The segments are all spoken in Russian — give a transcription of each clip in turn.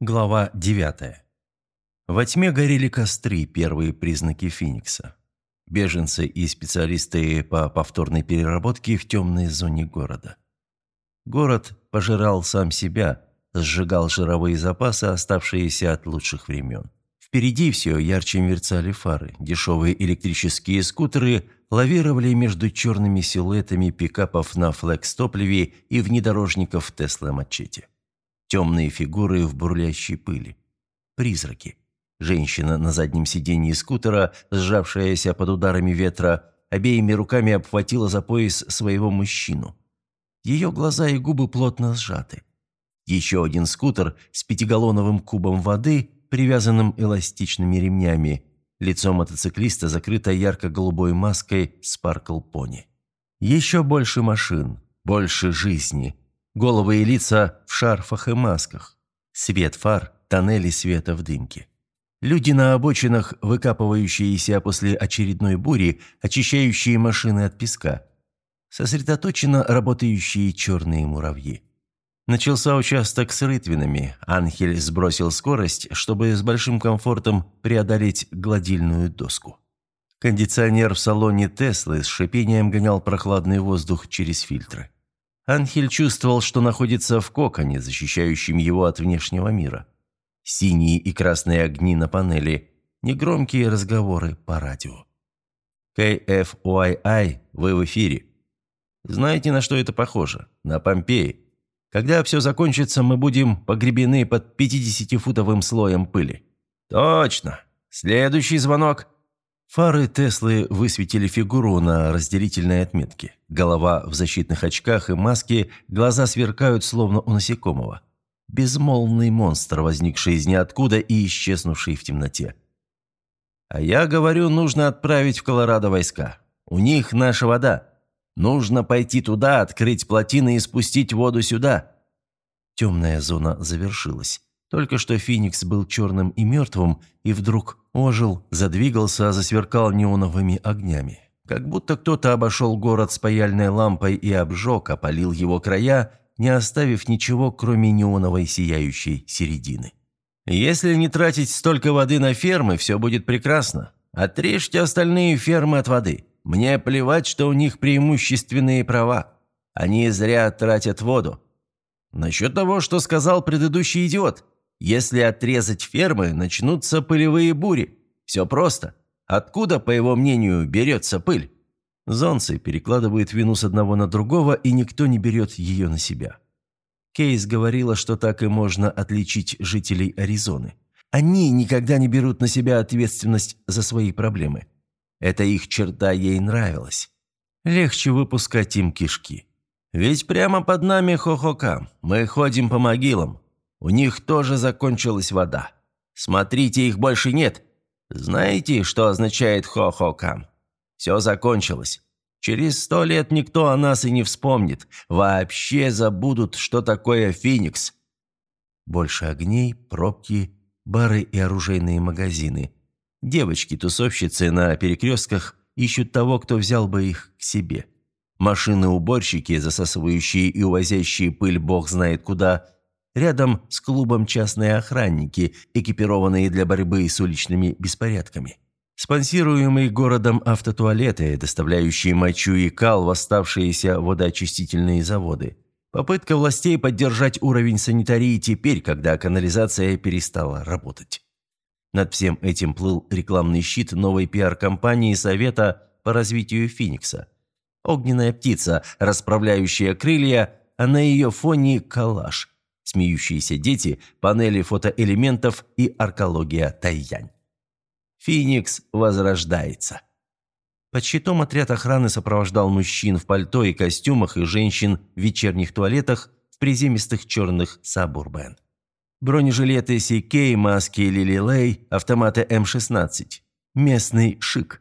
Глава 9. Во тьме горели костры, первые признаки Феникса. Беженцы и специалисты по повторной переработке в темной зоне города. Город пожирал сам себя, сжигал жировые запасы, оставшиеся от лучших времен. Впереди все ярче мерцали фары, дешевые электрические скутеры лавировали между черными силуэтами пикапов на флекс-топливе и внедорожников Тесла-Мачете. Темные фигуры в бурлящей пыли. Призраки. Женщина на заднем сиденье скутера, сжавшаяся под ударами ветра, обеими руками обхватила за пояс своего мужчину. Ее глаза и губы плотно сжаты. Еще один скутер с пятигаллоновым кубом воды, привязанным эластичными ремнями. Лицо мотоциклиста закрыто ярко-голубой маской Sparkle Pony. Еще больше машин, больше жизни – Головы и лица в шарфах и масках. Свет фар, тоннели света в дымке. Люди на обочинах, выкапывающиеся после очередной бури, очищающие машины от песка. Сосредоточенно работающие черные муравьи. Начался участок с рытвинами. Анхель сбросил скорость, чтобы с большим комфортом преодолеть гладильную доску. Кондиционер в салоне Теслы с шипением гонял прохладный воздух через фильтры. Анхель чувствовал, что находится в коконе, защищающем его от внешнего мира. Синие и красные огни на панели, негромкие разговоры по радио. KFYI, вы в эфире. Знаете, на что это похоже? На Помпеи. Когда все закончится, мы будем погребены под 50-футовым слоем пыли. Точно. Следующий звонок. Фары Теслы высветили фигуру на разделительной отметке. Голова в защитных очках и маске, глаза сверкают, словно у насекомого. Безмолвный монстр, возникший из ниоткуда и исчезнувший в темноте. А я говорю, нужно отправить в Колорадо войска. У них наша вода. Нужно пойти туда, открыть плотины и спустить воду сюда. Темная зона завершилась. Только что Феникс был черным и мертвым, и вдруг ожил, задвигался, засверкал неоновыми огнями. Как будто кто-то обошел город с паяльной лампой и обжег, опалил его края, не оставив ничего, кроме неоновой сияющей середины. «Если не тратить столько воды на фермы, все будет прекрасно. Отрежьте остальные фермы от воды. Мне плевать, что у них преимущественные права. Они зря тратят воду. Насчет того, что сказал предыдущий идиот. Если отрезать фермы, начнутся пылевые бури. Все просто. Откуда, по его мнению, берется пыль? Зонцы перекладывают вину с одного на другого, и никто не берет ее на себя. Кейс говорила, что так и можно отличить жителей Аризоны. Они никогда не берут на себя ответственность за свои проблемы. Эта их черта ей нравилась. Легче выпускать им кишки. Ведь прямо под нами хохока. Мы ходим по могилам. У них тоже закончилась вода. Смотрите, их больше нет. Знаете, что означает хо-хо-кам? Все закончилось. Через сто лет никто о нас и не вспомнит. Вообще забудут, что такое Феникс. Больше огней, пробки, бары и оружейные магазины. Девочки-тусовщицы на перекрестках ищут того, кто взял бы их к себе. Машины-уборщики, засасывающие и увозящие пыль бог знает куда – Рядом с клубом частные охранники, экипированные для борьбы с уличными беспорядками. Спонсируемые городом автотуалеты, доставляющие мочу и кал в оставшиеся водоочистительные заводы. Попытка властей поддержать уровень санитарии теперь, когда канализация перестала работать. Над всем этим плыл рекламный щит новой пиар-компании Совета по развитию Феникса. Огненная птица, расправляющая крылья, а на ее фоне калаш – смеющиеся дети, панели фотоэлементов и аркология Тайянь. Феникс возрождается. Под щитом отряд охраны сопровождал мужчин в пальто и костюмах и женщин в вечерних туалетах в приземистых черных сабурбен. Бронежилеты CK, маски Лили Лей, автоматы М-16. Местный шик.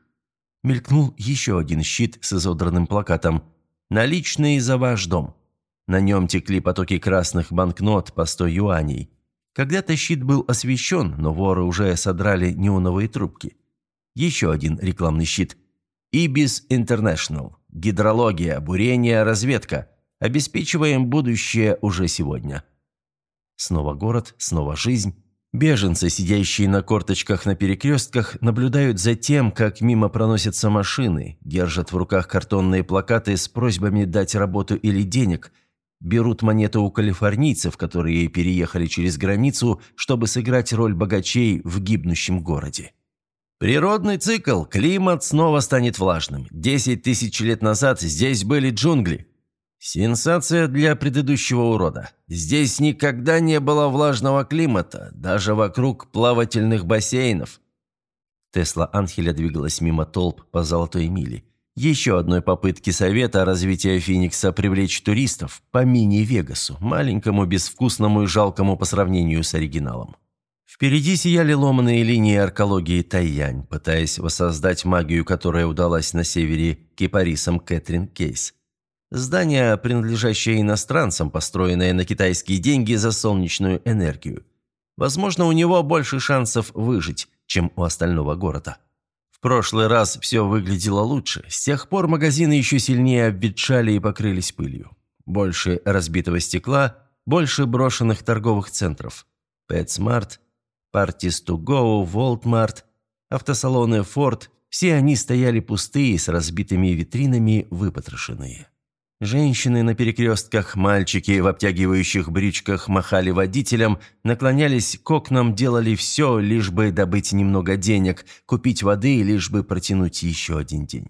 Мелькнул еще один щит с изодранным плакатом «Наличные за ваш дом». На нем текли потоки красных банкнот по 100 юаней. Когда-то щит был освещен, но воры уже содрали неоновые трубки. Еще один рекламный щит. «Ибис Интернешнл. Гидрология, бурение, разведка. Обеспечиваем будущее уже сегодня». Снова город, снова жизнь. Беженцы, сидящие на корточках на перекрестках, наблюдают за тем, как мимо проносятся машины, держат в руках картонные плакаты с просьбами дать работу или денег, берут монеты у калифорнийцев, которые переехали через границу, чтобы сыграть роль богачей в гибнущем городе. Природный цикл, климат снова станет влажным. Десять тысяч лет назад здесь были джунгли. Сенсация для предыдущего урода. Здесь никогда не было влажного климата, даже вокруг плавательных бассейнов. Тесла Анхеля двигалась мимо толп по Золотой миле. Еще одной попытки совета развития Феникса привлечь туристов по мини-Вегасу, маленькому, безвкусному и жалкому по сравнению с оригиналом. Впереди сияли ломаные линии аркологии Тайянь, пытаясь воссоздать магию, которая удалась на севере кипарисам Кэтрин Кейс. Здание, принадлежащее иностранцам, построенное на китайские деньги за солнечную энергию. Возможно, у него больше шансов выжить, чем у остального города. В прошлый раз все выглядело лучше. С тех пор магазины еще сильнее обветшали и покрылись пылью. Больше разбитого стекла, больше брошенных торговых центров. PetSmart, Parties to Go, Walmart, автосалоны Ford – все они стояли пустые, с разбитыми витринами, выпотрошенные. Женщины на перекрестках, мальчики в обтягивающих брючках махали водителям, наклонялись к окнам, делали все, лишь бы добыть немного денег, купить воды, лишь бы протянуть еще один день.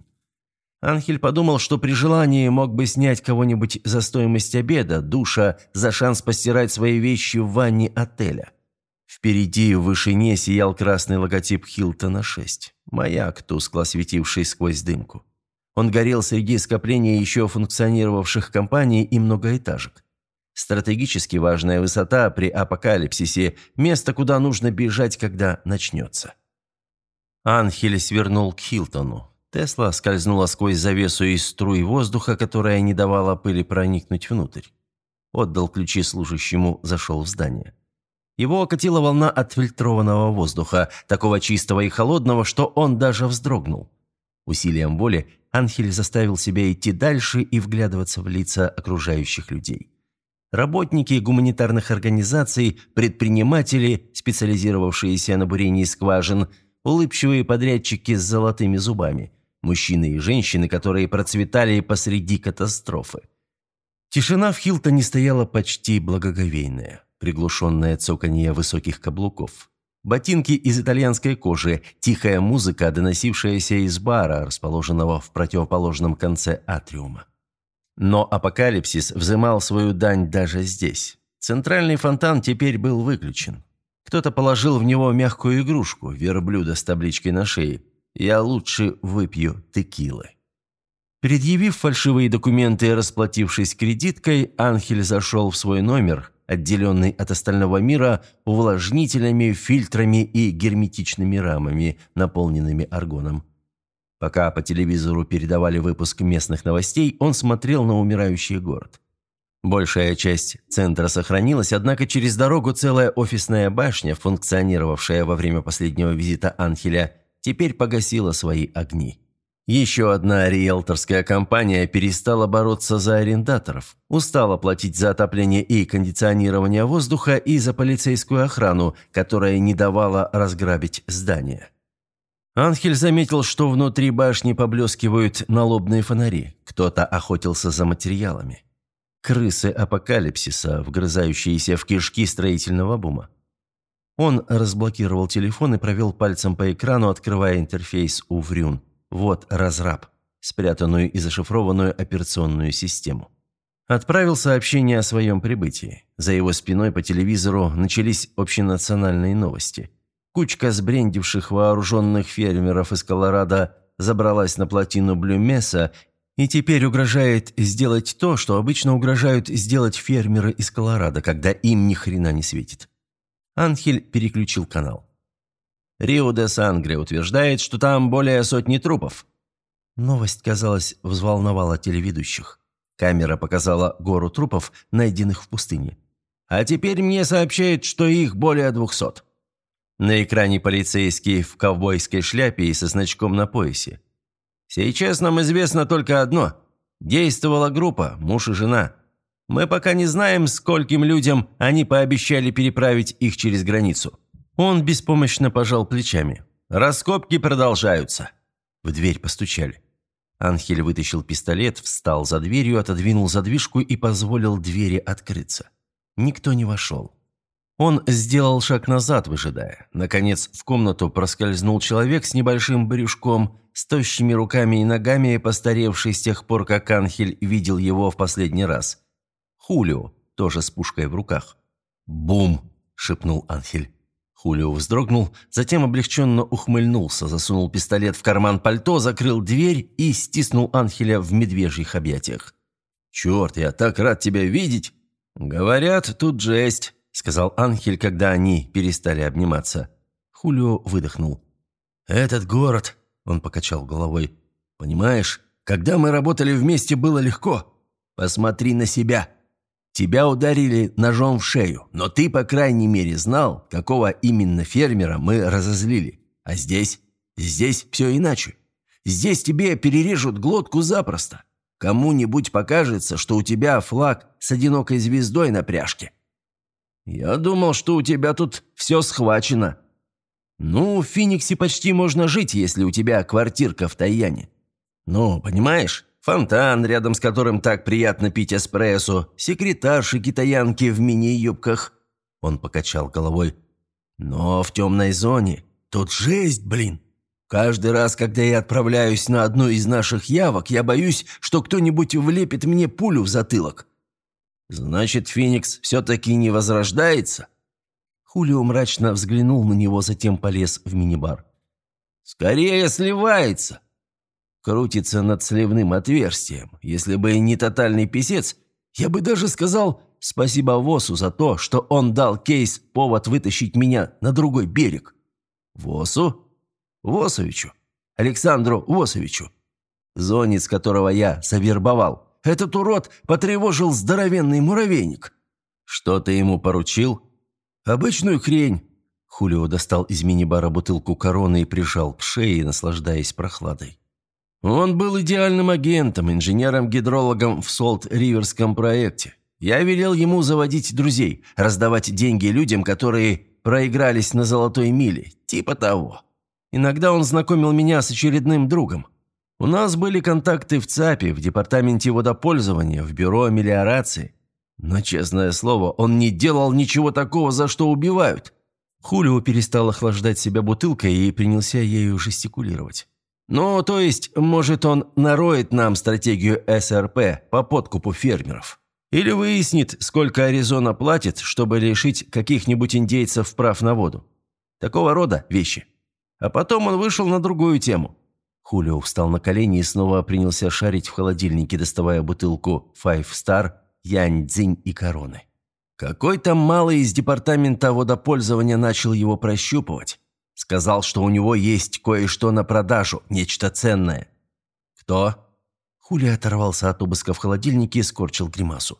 Анхель подумал, что при желании мог бы снять кого-нибудь за стоимость обеда, душа, за шанс постирать свои вещи в ванне отеля. Впереди в вышине сиял красный логотип Хилтона 6, маяк, тускло светивший сквозь дымку. Он горел среди скопления еще функционировавших компаний и многоэтажек. Стратегически важная высота при апокалипсисе – место, куда нужно бежать, когда начнется. Анхель свернул к Хилтону. Тесла скользнула сквозь завесу из струй воздуха, которая не давала пыли проникнуть внутрь. Отдал ключи служащему, зашел в здание. Его окатила волна отфильтрованного воздуха, такого чистого и холодного, что он даже вздрогнул. Усилием воли Анхель заставил себя идти дальше и вглядываться в лица окружающих людей. Работники гуманитарных организаций, предприниматели, специализировавшиеся на бурении скважин, улыбчивые подрядчики с золотыми зубами, мужчины и женщины, которые процветали посреди катастрофы. Тишина в Хилтоне стояла почти благоговейная, приглушенное цоканье высоких каблуков. Ботинки из итальянской кожи, тихая музыка, доносившаяся из бара, расположенного в противоположном конце атриума. Но апокалипсис взымал свою дань даже здесь. Центральный фонтан теперь был выключен. Кто-то положил в него мягкую игрушку, верблюда с табличкой на шее. «Я лучше выпью текилы». Предъявив фальшивые документы и расплатившись кредиткой, Анхель зашел в свой номер, отделенный от остального мира увлажнителями, фильтрами и герметичными рамами, наполненными аргоном. Пока по телевизору передавали выпуск местных новостей, он смотрел на умирающий город. Большая часть центра сохранилась, однако через дорогу целая офисная башня, функционировавшая во время последнего визита Анхеля, теперь погасила свои огни. Еще одна риэлторская компания перестала бороться за арендаторов, устала платить за отопление и кондиционирование воздуха и за полицейскую охрану, которая не давала разграбить здание. Анхель заметил, что внутри башни поблескивают налобные фонари. Кто-то охотился за материалами. Крысы апокалипсиса, вгрызающиеся в кишки строительного бума. Он разблокировал телефон и провел пальцем по экрану, открывая интерфейс Уврюн. Вот разраб, спрятанную и зашифрованную операционную систему. Отправил сообщение о своем прибытии. За его спиной по телевизору начались общенациональные новости. Кучка сбрендивших вооруженных фермеров из Колорадо забралась на плотину Блюмеса и теперь угрожает сделать то, что обычно угрожают сделать фермеры из Колорадо, когда им ни хрена не светит. Анхель переключил канал. Рио де Сангре утверждает, что там более сотни трупов». Новость, казалось, взволновала телеведущих. Камера показала гору трупов, найденных в пустыне. «А теперь мне сообщают, что их более двухсот». На экране полицейский в ковбойской шляпе и со значком на поясе. «Сейчас нам известно только одно. Действовала группа, муж и жена. Мы пока не знаем, скольким людям они пообещали переправить их через границу». Он беспомощно пожал плечами. «Раскопки продолжаются». В дверь постучали. Анхель вытащил пистолет, встал за дверью, отодвинул задвижку и позволил двери открыться. Никто не вошел. Он сделал шаг назад, выжидая. Наконец, в комнату проскользнул человек с небольшим брюшком, с тощими руками и ногами, постаревший с тех пор, как Анхель видел его в последний раз. Хулио, тоже с пушкой в руках. «Бум!» – шепнул Анхель. Хулио вздрогнул, затем облегченно ухмыльнулся, засунул пистолет в карман пальто, закрыл дверь и стиснул Анхеля в медвежьих объятиях. «Черт, я так рад тебя видеть!» «Говорят, тут жесть», — сказал Анхель, когда они перестали обниматься. Хулио выдохнул. «Этот город», — он покачал головой, — «понимаешь, когда мы работали вместе, было легко. Посмотри на себя. Тебя ударили ножом в шею, но ты, по крайней мере, знал, какого именно фермера мы разозлили. А здесь? Здесь все иначе. Здесь тебе перережут глотку запросто. Кому-нибудь покажется, что у тебя флаг с одинокой звездой на пряжке. Я думал, что у тебя тут все схвачено. Ну, в Фениксе почти можно жить, если у тебя квартирка в Тайяне. Ну, понимаешь? Фонтан, рядом с которым так приятно пить эспрессо, секретарши-китаянки в мини-юбках. Он покачал головой. Но в темной зоне тут жесть, блин. Каждый раз, когда я отправляюсь на одну из наших явок, я боюсь, что кто-нибудь влепит мне пулю в затылок. Значит, Феникс все-таки не возрождается? Хулио мрачно взглянул на него, затем полез в мини-бар. «Скорее сливается!» Крутится над сливным отверстием. Если бы не тотальный писец, я бы даже сказал спасибо Восу за то, что он дал Кейс повод вытащить меня на другой берег. Восу? Восовичу. Александру Восовичу. Зонец, которого я завербовал. Этот урод потревожил здоровенный муравейник. Что ты ему поручил? Обычную хрень. Хулио достал из мини-бара бутылку короны и прижал к шее, наслаждаясь прохладой. Он был идеальным агентом, инженером-гидрологом в Солт-Риверском проекте. Я велел ему заводить друзей, раздавать деньги людям, которые проигрались на золотой миле, типа того. Иногда он знакомил меня с очередным другом. У нас были контакты в ЦАПе, в департаменте водопользования, в бюро мелиорации. Но, честное слово, он не делал ничего такого, за что убивают. Хулио перестал охлаждать себя бутылкой и принялся ею жестикулировать. Ну, то есть, может, он нароет нам стратегию СРП по подкупу фермеров. Или выяснит, сколько Аризона платит, чтобы лишить каких-нибудь индейцев прав на воду. Такого рода вещи. А потом он вышел на другую тему. Хулио встал на колени и снова принялся шарить в холодильнике, доставая бутылку Five Star, Янь Цзинь и Короны. Какой-то малый из департамента водопользования начал его прощупывать. Сказал, что у него есть кое-что на продажу, нечто ценное. Кто? Хули оторвался от обыска в холодильнике и скорчил гримасу.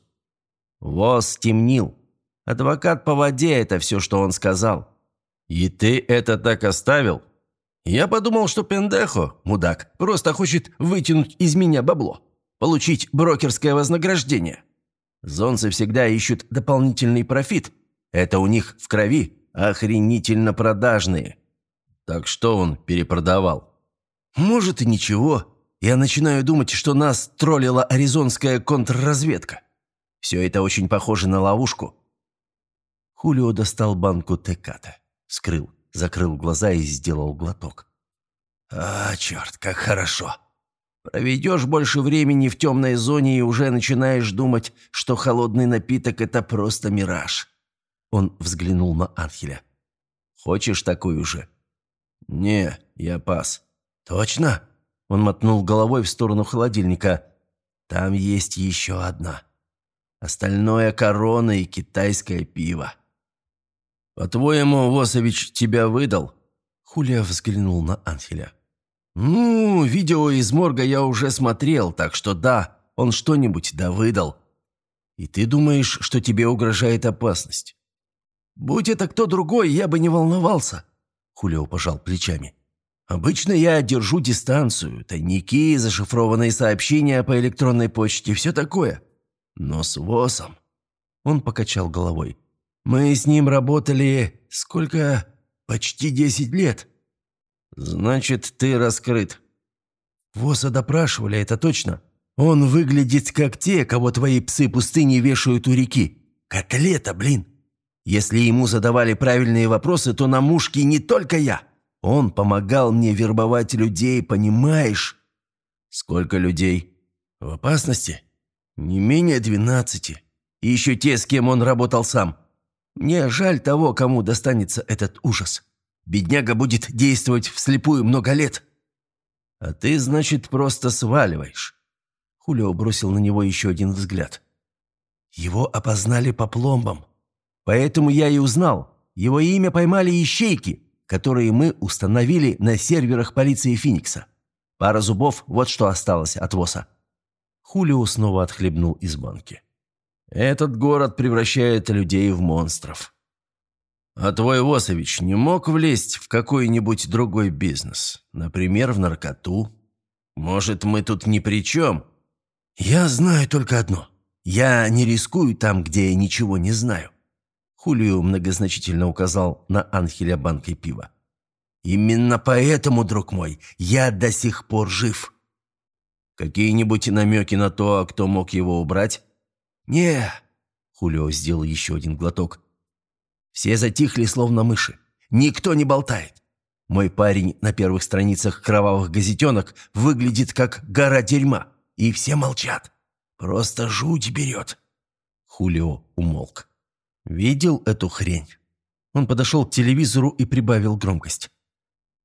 Воз темнил. Адвокат по воде – это все, что он сказал. И ты это так оставил? Я подумал, что Пендехо, мудак, просто хочет вытянуть из меня бабло. Получить брокерское вознаграждение. Зонцы всегда ищут дополнительный профит. Это у них в крови. Охренительно продажные. Так что он перепродавал? Может и ничего. Я начинаю думать, что нас троллила аризонская контрразведка. Все это очень похоже на ловушку. Хулио достал банку теката. Скрыл, закрыл глаза и сделал глоток. А, черт, как хорошо. Проведешь больше времени в темной зоне и уже начинаешь думать, что холодный напиток – это просто мираж. Он взглянул на Анхеля. «Хочешь такую же?» «Не, я пас». «Точно?» Он мотнул головой в сторону холодильника. «Там есть еще одна. Остальное корона и китайское пиво». «По-твоему, Восович тебя выдал?» Хулия взглянул на Анхеля. «Ну, видео из морга я уже смотрел, так что да, он что-нибудь да выдал. И ты думаешь, что тебе угрожает опасность? Будь это кто другой, я бы не волновался. Хулио пожал плечами. «Обычно я держу дистанцию, тайники, зашифрованные сообщения по электронной почте, все такое. Но с ВОСом...» Он покачал головой. «Мы с ним работали... сколько? Почти десять лет». «Значит, ты раскрыт». «ВОСа допрашивали, это точно. Он выглядит как те, кого твои псы пустыни вешают у реки. Котлета, блин. Если ему задавали правильные вопросы, то на мушке не только я. Он помогал мне вербовать людей, понимаешь?» «Сколько людей?» «В опасности?» «Не менее двенадцати. И еще те, с кем он работал сам. Мне жаль того, кому достанется этот ужас. Бедняга будет действовать вслепую много лет». «А ты, значит, просто сваливаешь?» Хулио бросил на него еще один взгляд. «Его опознали по пломбам. Поэтому я и узнал. Его имя поймали ищейки, которые мы установили на серверах полиции Феникса. Пара зубов – вот что осталось от ВОСа». Хулио снова отхлебнул из банки. «Этот город превращает людей в монстров. А твой Восович не мог влезть в какой-нибудь другой бизнес? Например, в наркоту? Может, мы тут ни при чем?» «Я знаю только одно. Я не рискую там, где я ничего не знаю». Хулио многозначительно указал на Анхеля банкой пива. «Именно поэтому, друг мой, я до сих пор жив». «Какие-нибудь намеки на то, кто мог его убрать?» «Не». Хулио сделал еще один глоток. Все затихли, словно мыши. Никто не болтает. Мой парень на первых страницах кровавых газетенок выглядит как гора дерьма. И все молчат. Просто жуть берет. Хулио умолк. Видел эту хрень? Он подошел к телевизору и прибавил громкость.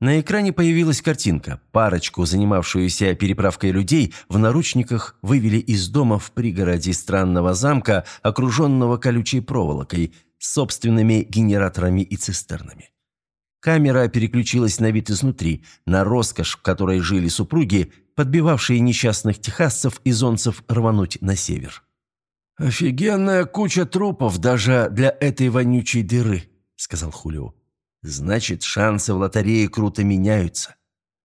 На экране появилась картинка. Парочку, занимавшуюся переправкой людей, в наручниках вывели из дома в пригороде странного замка, окруженного колючей проволокой, с собственными генераторами и цистернами. Камера переключилась на вид изнутри, на роскошь, в которой жили супруги, подбивавшие несчастных техасцев и зонцев рвануть на север. «Офигенная куча трупов даже для этой вонючей дыры», — сказал Хулио. «Значит, шансы в лотерее круто меняются.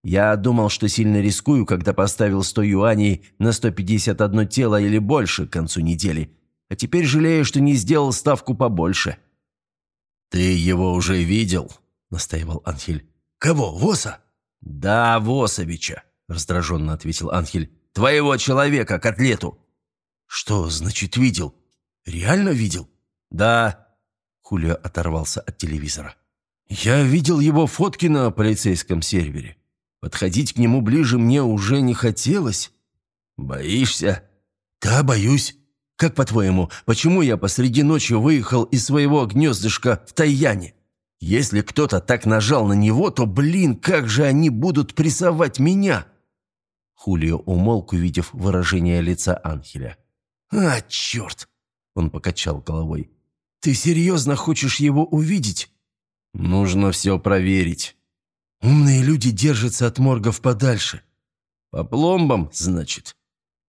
Я думал, что сильно рискую, когда поставил 100 юаней на 151 тело или больше к концу недели, а теперь жалею, что не сделал ставку побольше». «Ты его уже видел?» – настаивал Анхель. «Кого? Воса?» «Да, Восовича», – раздраженно ответил Анхель. «Твоего человека, котлету». «Что значит видел? Реально видел?» «Да». Хулио оторвался от телевизора. «Я видел его фотки на полицейском сервере. Подходить к нему ближе мне уже не хотелось». «Боишься?» «Да, боюсь. Как по-твоему, почему я посреди ночи выехал из своего гнездышка в Тайяне? Если кто-то так нажал на него, то, блин, как же они будут прессовать меня?» Хулио умолк, увидев выражение лица Анхеля. «А, черт!» – он покачал головой. «Ты серьезно хочешь его увидеть?» «Нужно все проверить». «Умные люди держатся от моргов подальше». «По пломбам, значит?»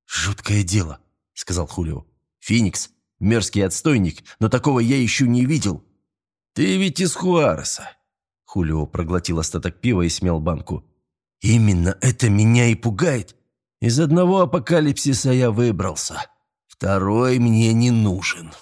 «Жуткое дело», – сказал Хулио. «Феникс – мерзкий отстойник, но такого я еще не видел. «Ты ведь из Хуареса!» Хулио проглотил остаток пива и смел банку. «Именно это меня и пугает. Из одного апокалипсиса я выбрался. Второй мне не нужен».